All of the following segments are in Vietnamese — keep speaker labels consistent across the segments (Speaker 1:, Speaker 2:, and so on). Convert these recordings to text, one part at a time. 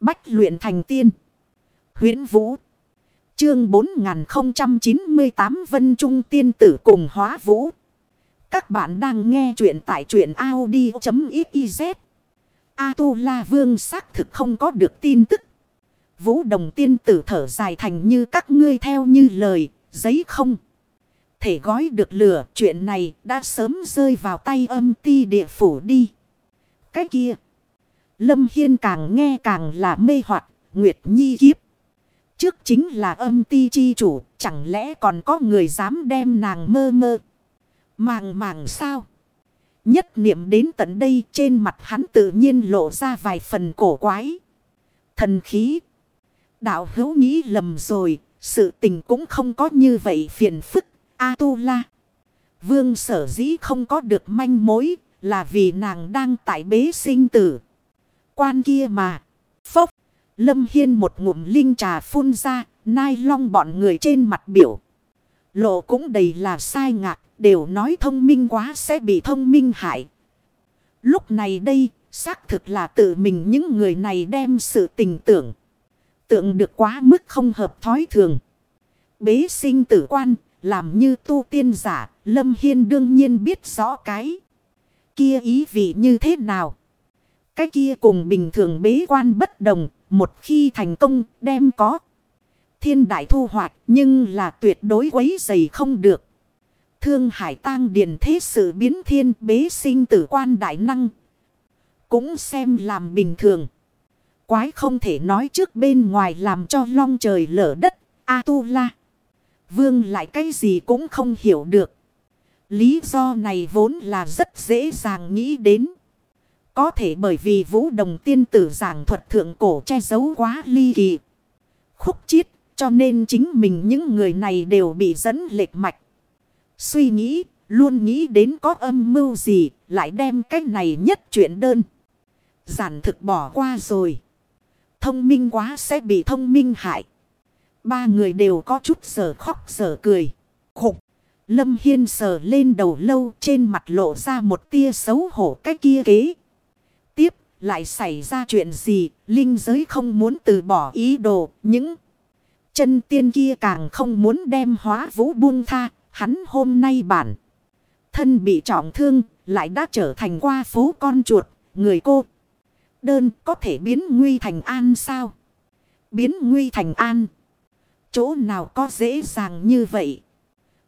Speaker 1: Bách luyện thành tiên. huyễn Vũ. Chương 4098 Vân Trung tiên tử cùng hóa vũ. Các bạn đang nghe truyện tại truyện Audi.xyz. A-tu-la vương xác thực không có được tin tức. Vũ đồng tiên tử thở dài thành như các ngươi theo như lời, giấy không. Thể gói được lửa, chuyện này đã sớm rơi vào tay âm ti địa phủ đi. Cái kia. Lâm Hiên càng nghe càng là mê hoặc Nguyệt Nhi kiếp. Trước chính là âm ti chi chủ, chẳng lẽ còn có người dám đem nàng mơ mơ. Màng màng sao? Nhất niệm đến tận đây trên mặt hắn tự nhiên lộ ra vài phần cổ quái. Thần khí. Đạo hữu nghĩ lầm rồi, sự tình cũng không có như vậy phiền phức. A-tu-la. Vương sở dĩ không có được manh mối là vì nàng đang tại bế sinh tử. Quan kia mà. Phốc. Lâm Hiên một ngụm linh trà phun ra. Nai long bọn người trên mặt biểu. Lộ cũng đầy là sai ngạc. Đều nói thông minh quá sẽ bị thông minh hại. Lúc này đây. Xác thực là tự mình những người này đem sự tình tưởng. Tượng được quá mức không hợp thói thường. Bế sinh tử quan. Làm như tu tiên giả. Lâm Hiên đương nhiên biết rõ cái. Kia ý vị như thế nào. Cái kia cùng bình thường bế quan bất đồng, một khi thành công đem có. Thiên đại thu hoạch nhưng là tuyệt đối quấy dày không được. Thương hải tang điền thế sự biến thiên bế sinh tử quan đại năng. Cũng xem làm bình thường. Quái không thể nói trước bên ngoài làm cho long trời lở đất. A-tu-la. Vương lại cái gì cũng không hiểu được. Lý do này vốn là rất dễ dàng nghĩ đến. Có thể bởi vì vũ đồng tiên tử giảng thuật thượng cổ che giấu quá ly kỳ. Khúc chiết cho nên chính mình những người này đều bị dẫn lệch mạch. Suy nghĩ, luôn nghĩ đến có âm mưu gì, lại đem cái này nhất chuyện đơn. Giản thực bỏ qua rồi. Thông minh quá sẽ bị thông minh hại. Ba người đều có chút sở khóc sở cười. Khục. Lâm Hiên sờ lên đầu lâu trên mặt lộ ra một tia xấu hổ cái kia kế lại xảy ra chuyện gì, linh giới không muốn từ bỏ ý đồ, những chân tiên kia càng không muốn đem hóa vũ buông tha, hắn hôm nay bản. Thân bị trọng thương, lại đã trở thành qua phố con chuột, người cô. Đơn có thể biến nguy thành an sao? Biến nguy thành an. Chỗ nào có dễ dàng như vậy?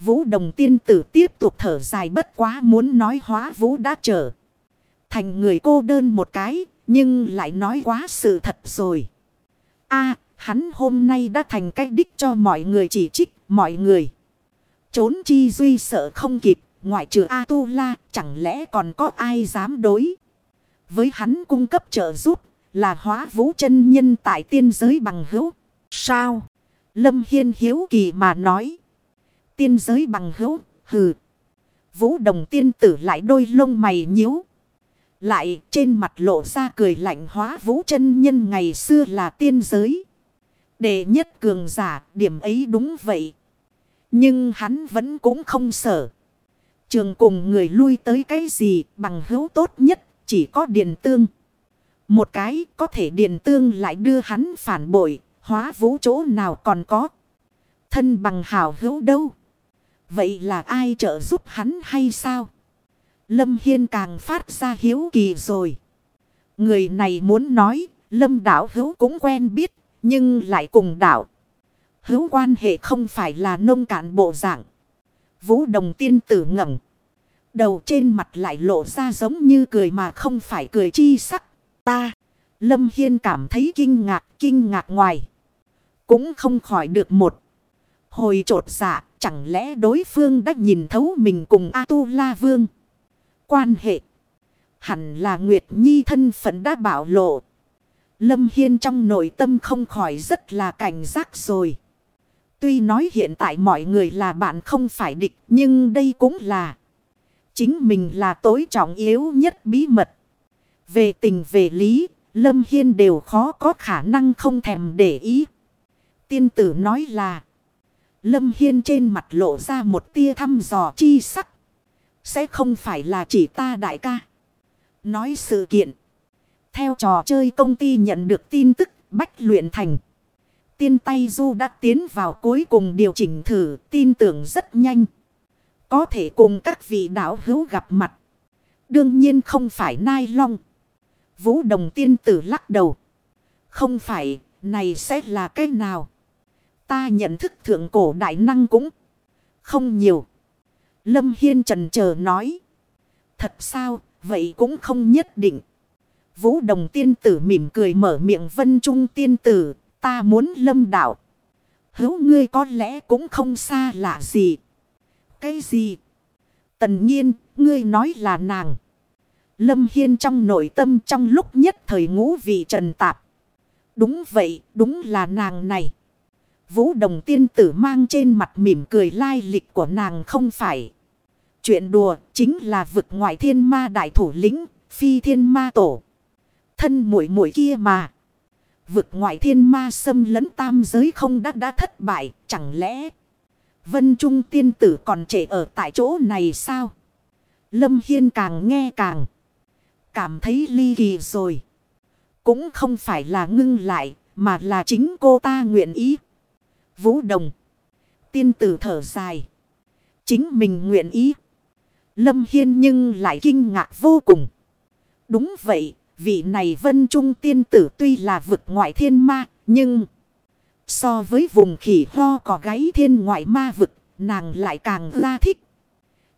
Speaker 1: Vũ đồng tiên tử tiếp tục thở dài bất quá muốn nói hóa vũ đã trở. Thành người cô đơn một cái, nhưng lại nói quá sự thật rồi. a hắn hôm nay đã thành cách đích cho mọi người chỉ trích, mọi người. Trốn chi duy sợ không kịp, ngoại trừ A-tu-la, chẳng lẽ còn có ai dám đối. Với hắn cung cấp trợ giúp, là hóa vũ chân nhân tại tiên giới bằng hữu. Sao? Lâm Hiên hiếu kỳ mà nói. Tiên giới bằng hữu, hừ. Vũ đồng tiên tử lại đôi lông mày nhíu. Lại trên mặt lộ ra cười lạnh hóa vũ chân nhân ngày xưa là tiên giới. Đệ nhất cường giả, điểm ấy đúng vậy. Nhưng hắn vẫn cũng không sợ. Trường cùng người lui tới cái gì bằng hữu tốt nhất, chỉ có điền tương. Một cái có thể điền tương lại đưa hắn phản bội. Hóa vũ chỗ nào còn có. Thân bằng hảo hữu đâu. Vậy là ai trợ giúp hắn hay sao? Lâm Hiên càng phát ra hiếu kỳ rồi. Người này muốn nói, Lâm đảo hữu cũng quen biết, nhưng lại cùng đảo. Hữu quan hệ không phải là nông cạn bộ dạng. Vũ đồng tiên tử ngẩng Đầu trên mặt lại lộ ra giống như cười mà không phải cười chi sắc. Ta, Lâm Hiên cảm thấy kinh ngạc, kinh ngạc ngoài. Cũng không khỏi được một. Hồi trột dạ, chẳng lẽ đối phương đã nhìn thấu mình cùng A-tu-la vương. Quan hệ. Hẳn là Nguyệt Nhi thân phận đã bảo lộ. Lâm Hiên trong nội tâm không khỏi rất là cảnh giác rồi. Tuy nói hiện tại mọi người là bạn không phải địch. Nhưng đây cũng là. Chính mình là tối trọng yếu nhất bí mật. Về tình về lý. Lâm Hiên đều khó có khả năng không thèm để ý. Tiên tử nói là. Lâm Hiên trên mặt lộ ra một tia thăm dò chi sắc. Sẽ không phải là chỉ ta đại ca. Nói sự kiện. Theo trò chơi công ty nhận được tin tức bách luyện thành. Tiên tay du đã tiến vào cuối cùng điều chỉnh thử tin tưởng rất nhanh. Có thể cùng các vị đạo hữu gặp mặt. Đương nhiên không phải nai long. Vũ đồng tiên tử lắc đầu. Không phải, này sẽ là cái nào? Ta nhận thức thượng cổ đại năng cũng không nhiều. Lâm Hiên trần chờ nói. Thật sao, vậy cũng không nhất định. Vũ đồng tiên tử mỉm cười mở miệng vân trung tiên tử, ta muốn lâm đạo. Hữu ngươi có lẽ cũng không xa lạ gì. Cái gì? Tần nhiên, ngươi nói là nàng. Lâm Hiên trong nội tâm trong lúc nhất thời ngũ vị trần tạp. Đúng vậy, đúng là nàng này. Vũ đồng tiên tử mang trên mặt mỉm cười lai lịch của nàng không phải. Chuyện đùa chính là vực ngoại thiên ma đại thủ lĩnh, phi thiên ma tổ. Thân mũi mũi kia mà. Vực ngoại thiên ma xâm lấn tam giới không đã đã thất bại, chẳng lẽ... Vân Trung tiên tử còn trẻ ở tại chỗ này sao? Lâm Hiên càng nghe càng cảm thấy ly kỳ rồi. Cũng không phải là ngưng lại, mà là chính cô ta nguyện ý. Vũ Đồng. Tiên tử thở dài. Chính mình nguyện ý. Lâm Hiên nhưng lại kinh ngạc vô cùng. Đúng vậy, vị này vân trung tiên tử tuy là vực ngoại thiên ma, nhưng... So với vùng khỉ ho có gáy thiên ngoại ma vực, nàng lại càng ra thích.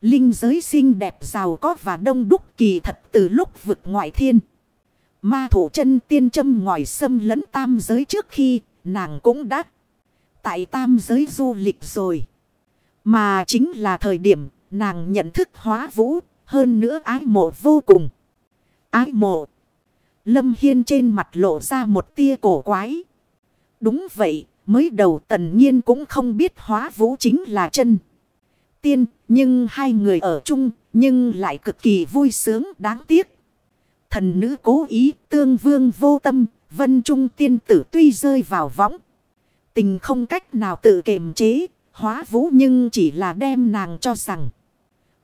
Speaker 1: Linh giới xinh đẹp giàu có và đông đúc kỳ thật từ lúc vực ngoại thiên. Ma thủ chân tiên châm ngòi xâm lấn tam giới trước khi nàng cũng đã tại tam giới du lịch rồi. Mà chính là thời điểm nàng nhận thức hóa vũ hơn nữa ái mộ vô cùng. Ái mộ. Lâm Hiên trên mặt lộ ra một tia cổ quái. Đúng vậy, mới đầu tần nhiên cũng không biết hóa vũ chính là chân tiên, nhưng hai người ở chung, nhưng lại cực kỳ vui sướng đáng tiếc. Thần nữ cố ý, tương vương vô tâm, vân trung tiên tử tuy rơi vào võng. Tình không cách nào tự kiềm chế, hóa vũ nhưng chỉ là đem nàng cho rằng.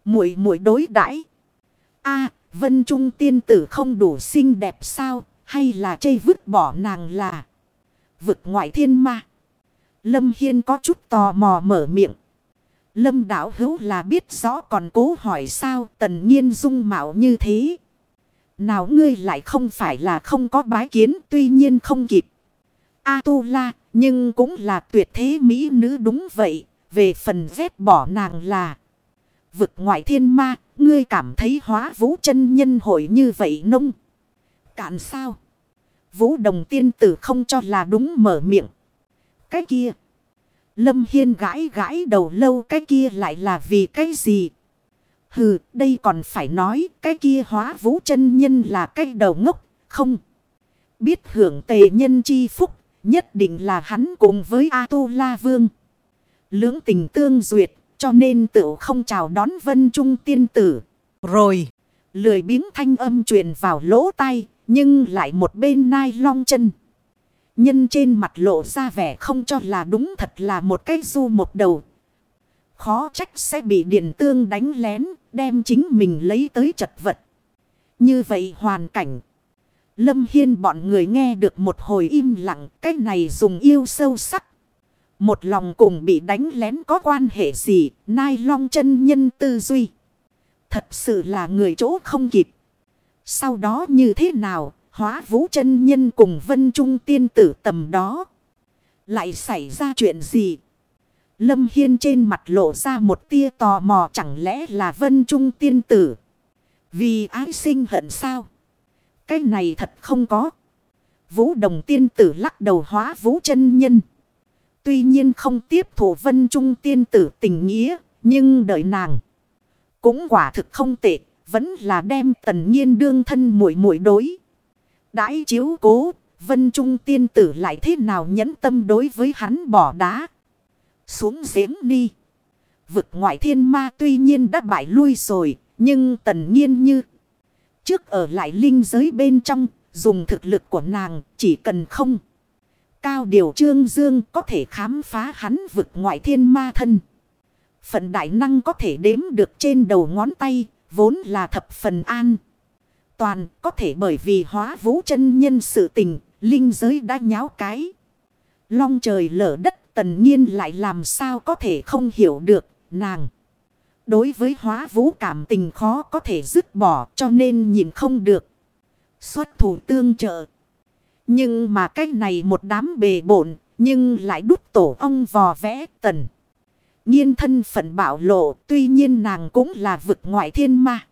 Speaker 1: muội muội đối đãi a vân trung tiên tử không đủ xinh đẹp sao, hay là chây vứt bỏ nàng là vực ngoại thiên ma. Lâm Hiên có chút tò mò mở miệng. Lâm đảo hữu là biết rõ còn cố hỏi sao tần nhiên dung mạo như thế. Nào ngươi lại không phải là không có bái kiến tuy nhiên không kịp. A-tu-la nhưng cũng là tuyệt thế mỹ nữ đúng vậy. Về phần vết bỏ nàng là vực ngoại thiên ma. Ngươi cảm thấy hóa vũ chân nhân hội như vậy nông. Cạn sao? Vũ đồng tiên tử không cho là đúng mở miệng. Cái kia. Lâm Hiên gãi gãi đầu lâu cái kia lại là vì cái gì? Hừ, đây còn phải nói cái kia hóa vũ chân nhân là cái đầu ngốc, không? Biết hưởng tề nhân chi phúc, nhất định là hắn cùng với A-tu-la vương. Lưỡng tình tương duyệt, cho nên tự không chào đón vân trung tiên tử. Rồi, lười biếng thanh âm truyền vào lỗ tai, nhưng lại một bên nai long chân. Nhân trên mặt lộ ra vẻ không cho là đúng thật là một cái du một đầu. Khó trách sẽ bị điện tương đánh lén, đem chính mình lấy tới chật vật. Như vậy hoàn cảnh. Lâm Hiên bọn người nghe được một hồi im lặng, cái này dùng yêu sâu sắc. Một lòng cùng bị đánh lén có quan hệ gì, nai long chân nhân tư duy. Thật sự là người chỗ không kịp. Sau đó như thế nào, Hóa vũ chân nhân cùng vân trung tiên tử tầm đó. Lại xảy ra chuyện gì? Lâm Hiên trên mặt lộ ra một tia tò mò chẳng lẽ là vân trung tiên tử. Vì ái sinh hận sao? Cái này thật không có. Vũ đồng tiên tử lắc đầu hóa vũ chân nhân. Tuy nhiên không tiếp thủ vân trung tiên tử tình nghĩa. Nhưng đợi nàng. Cũng quả thực không tệ. Vẫn là đem tần nhiên đương thân mũi mũi đối. Đãi chiếu cố, vân trung tiên tử lại thế nào nhẫn tâm đối với hắn bỏ đá. Xuống giếng đi. Vực ngoại thiên ma tuy nhiên đã bại lui rồi, nhưng tần nhiên như. Trước ở lại linh giới bên trong, dùng thực lực của nàng chỉ cần không. Cao điều trương dương có thể khám phá hắn vực ngoại thiên ma thân. Phận đại năng có thể đếm được trên đầu ngón tay, vốn là thập phần an toàn có thể bởi vì hóa vũ chân nhân sự tình, linh giới đã nháo cái. Long trời lở đất tần nhiên lại làm sao có thể không hiểu được nàng. Đối với hóa vũ cảm tình khó có thể dứt bỏ, cho nên nhìn không được. Xuất thủ tương trợ. Nhưng mà cái này một đám bề bộn, nhưng lại đút tổ ông vò vẽ tần. nhiên thân phận bảo lộ, tuy nhiên nàng cũng là vực ngoại thiên ma.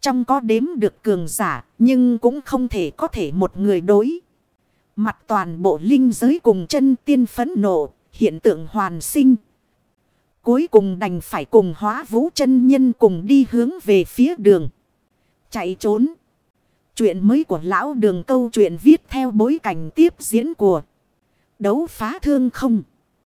Speaker 1: Trong có đếm được cường giả, nhưng cũng không thể có thể một người đối. Mặt toàn bộ linh giới cùng chân tiên phấn nộ, hiện tượng hoàn sinh. Cuối cùng đành phải cùng hóa vũ chân nhân cùng đi hướng về phía đường. Chạy trốn. Chuyện mới của lão đường câu chuyện viết theo bối cảnh tiếp diễn của đấu phá thương không.